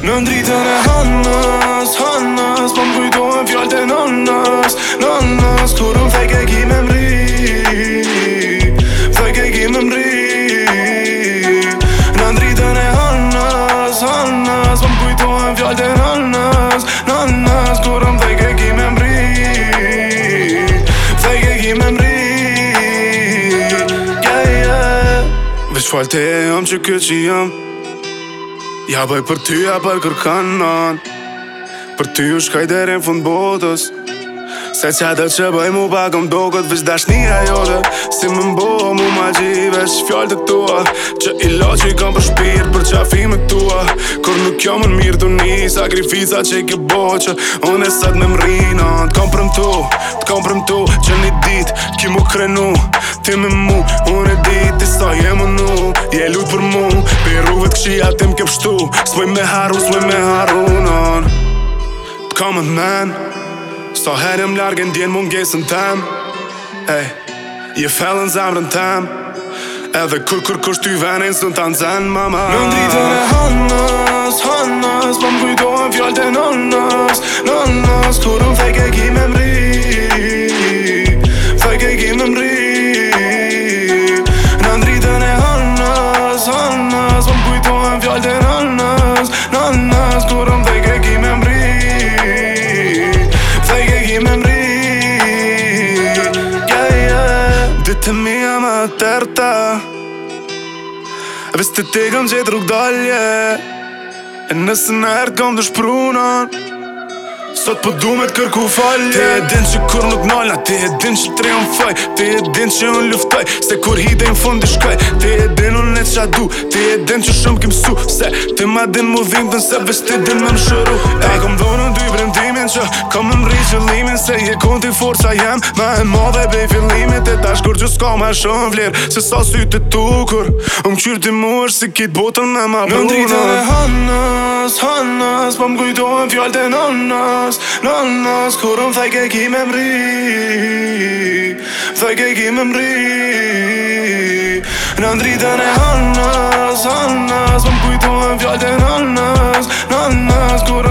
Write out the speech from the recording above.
Në ndritën e hanës, hanës Po më kujtojnë fjallët e nanës, nanës Kurën fejke ki me mri Fejke ki me mri Në ndritën e hanës, hanës Po më kujtojnë fjallët e nanës, nanës Kurën fejke ki me mri Fejke ki me mri Yeah, yeah Vesh falte e jam që këtë që jam Ja bëj për ty, ja bëj kërkan nan Për ty u shkaj dhere në fund botës Se që dhe që bëj mu bagëm do këtë Vesh dashnia jote Si më mbo mu ma gjive Sh të këtua Që i lo që i kam për shpirë Për që a fi këtua Kur nuk jo më në mirë të një Sakrifica që i kjo bo Që unë e sët me më rinë Të kom për më tu Të kom për më tu Që një dit Ki mu krenu ti me mu Unë e diti sa jemë nu Je lujt për mu Piruve të këshia ti më pështu Sboj me haru, sboj me haru nën T'ka më të men Sa herë më largë në djenë më tem Ej, je fellën zemrën tem Edhe kër kër kër shtu i venin së në tanë zenë mama Në ndritën e hanës, hanës Më po më kujdojnë fjallë të nanës, nanës Kër Të mija më tërta Vistë të tegëm gjithë rrugë dalje E nësë nërë kom të shprunon Sot po du me t'kërku falje Ti e din që kur nuk nalna Ti e din që tre unë faj Ti e din që unë luftoj Se kur hide në fundi shkaj Ti e din unë e qa du Ti e din që shumë kim su Se ti ma din mu dhim dhe nse Vesh ti din me më shëru Ej, kom dhonë në dy brendimin që Kom më mri qëllimin Se je kundi forca jem Ma e madhe bej fillimit E tash kur gjus ka ma shumë vler Se sa sy të tukur Më qyrë ti mu është si kit botën me ma bruna Në e hanë nës, hanë nës Po më kujtojnë fjallë të nënë nës Nënë nës, ki me mri Thajke ki me mri Në ndritën e hanë nës, hanë nës Po më kujtojnë fjallë të nënë nës Nënë nës, kurë